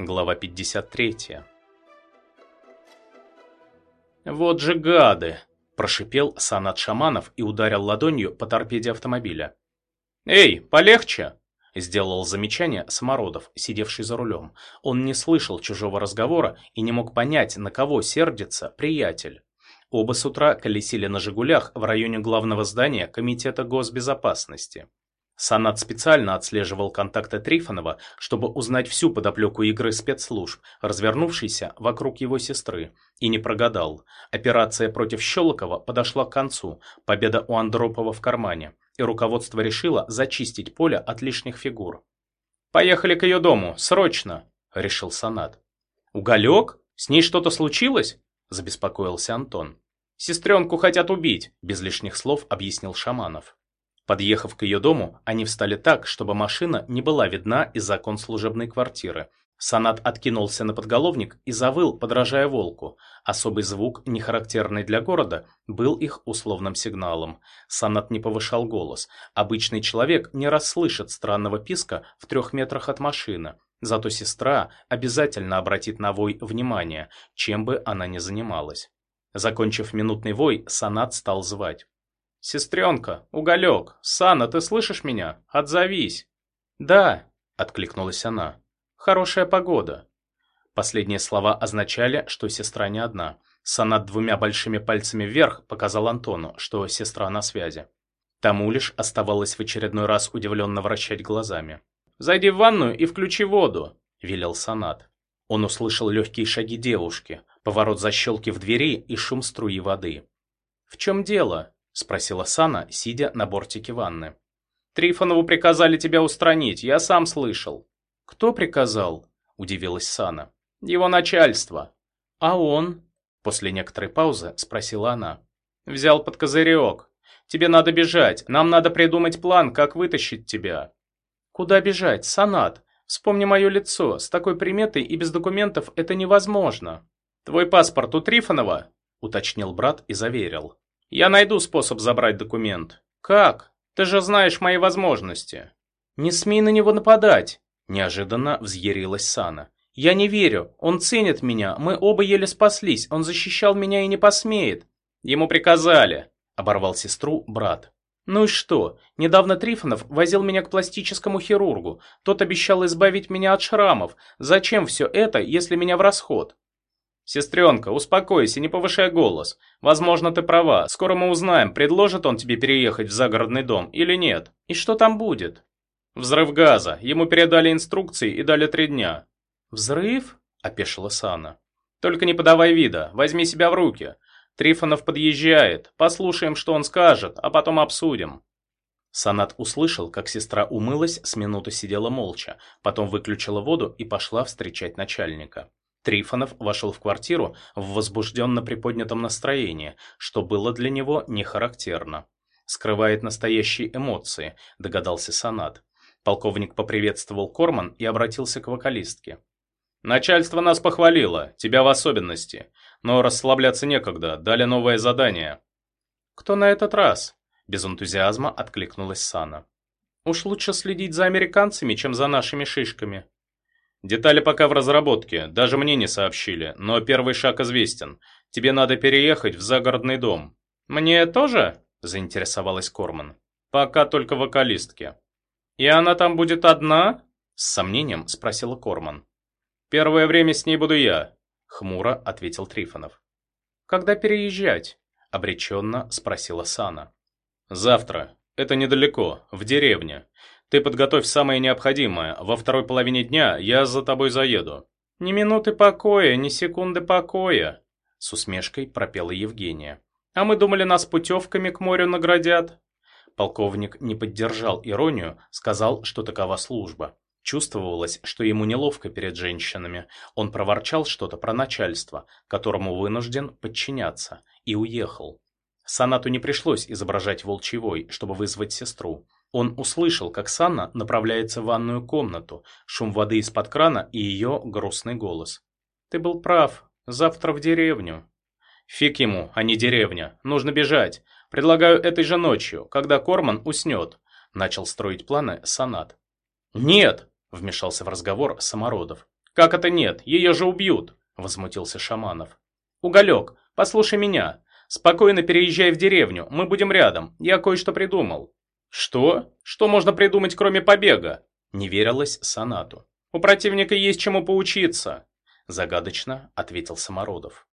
Глава 53. «Вот же гады!» – прошипел Санат Шаманов и ударил ладонью по торпеде автомобиля. «Эй, полегче!» – сделал замечание Самородов, сидевший за рулем. Он не слышал чужого разговора и не мог понять, на кого сердится приятель. Оба с утра колесили на «Жигулях» в районе главного здания Комитета госбезопасности. Санат специально отслеживал контакты Трифонова, чтобы узнать всю подоплеку игры спецслужб, развернувшейся вокруг его сестры, и не прогадал. Операция против Щелокова подошла к концу, победа у Андропова в кармане, и руководство решило зачистить поле от лишних фигур. «Поехали к ее дому, срочно!» – решил Санат. «Уголек? С ней что-то случилось?» – забеспокоился Антон. «Сестренку хотят убить», – без лишних слов объяснил Шаманов. Подъехав к ее дому, они встали так, чтобы машина не была видна из окон служебной квартиры. Санат откинулся на подголовник и завыл, подражая волку. Особый звук, не характерный для города, был их условным сигналом. Санат не повышал голос. Обычный человек не расслышит странного писка в трех метрах от машины. Зато сестра обязательно обратит на вой внимание, чем бы она ни занималась. Закончив минутный вой, Санат стал звать. «Сестренка, Уголек, Сана, ты слышишь меня? Отзовись!» «Да», — откликнулась она. «Хорошая погода». Последние слова означали, что сестра не одна. Санат двумя большими пальцами вверх показал Антону, что сестра на связи. Тому лишь оставалось в очередной раз удивленно вращать глазами. «Зайди в ванную и включи воду», — велел Санат. Он услышал легкие шаги девушки, поворот защелки в двери и шум струи воды. «В чем дело?» Спросила Сана, сидя на бортике ванны. Трифонову приказали тебя устранить, я сам слышал. Кто приказал? удивилась Сана. Его начальство. А он? После некоторой паузы спросила она. Взял под козырек. Тебе надо бежать. Нам надо придумать план, как вытащить тебя. Куда бежать, Санат? Вспомни мое лицо. С такой приметой и без документов это невозможно. Твой паспорт у Трифонова? уточнил брат и заверил. Я найду способ забрать документ. Как? Ты же знаешь мои возможности. Не смей на него нападать, неожиданно взъярилась Сана. Я не верю. Он ценит меня. Мы оба еле спаслись. Он защищал меня и не посмеет. Ему приказали, оборвал сестру брат. Ну и что? Недавно Трифонов возил меня к пластическому хирургу. Тот обещал избавить меня от шрамов. Зачем все это, если меня в расход? «Сестренка, успокойся, не повышай голос. Возможно, ты права. Скоро мы узнаем, предложит он тебе переехать в загородный дом или нет. И что там будет?» «Взрыв газа. Ему передали инструкции и дали три дня». «Взрыв?» – опешила Сана. «Только не подавай вида. Возьми себя в руки. Трифонов подъезжает. Послушаем, что он скажет, а потом обсудим». Санат услышал, как сестра умылась, с минуты сидела молча, потом выключила воду и пошла встречать начальника. Трифонов вошел в квартиру в возбужденно приподнятом настроении, что было для него не характерно. «Скрывает настоящие эмоции», – догадался Санат. Полковник поприветствовал Корман и обратился к вокалистке. «Начальство нас похвалило, тебя в особенности. Но расслабляться некогда, дали новое задание». «Кто на этот раз?» – без энтузиазма откликнулась Сана. «Уж лучше следить за американцами, чем за нашими шишками», Детали пока в разработке, даже мне не сообщили, но первый шаг известен. Тебе надо переехать в загородный дом. Мне тоже? Заинтересовалась Корман. Пока только вокалистки. И она там будет одна? С сомнением спросила Корман. Первое время с ней буду я, хмуро ответил Трифонов. Когда переезжать? Обреченно спросила Сана. Завтра. Это недалеко, в деревне. Ты подготовь самое необходимое. Во второй половине дня я за тобой заеду». «Ни минуты покоя, ни секунды покоя», — с усмешкой пропела Евгения. «А мы думали, нас путевками к морю наградят». Полковник не поддержал иронию, сказал, что такова служба. Чувствовалось, что ему неловко перед женщинами. Он проворчал что-то про начальство, которому вынужден подчиняться, и уехал. Санату не пришлось изображать волчий вой, чтобы вызвать сестру. Он услышал, как Санна направляется в ванную комнату, шум воды из-под крана и ее грустный голос. «Ты был прав. Завтра в деревню». «Фиг ему, а не деревня. Нужно бежать. Предлагаю этой же ночью, когда Корман уснет», – начал строить планы Санат. «Нет!» – вмешался в разговор Самородов. «Как это нет? Ее же убьют!» – возмутился Шаманов. «Уголек, послушай меня. Спокойно переезжай в деревню, мы будем рядом. Я кое-что придумал». «Что? Что можно придумать, кроме побега?» – не верилось Санату. «У противника есть чему поучиться», – загадочно ответил Самородов.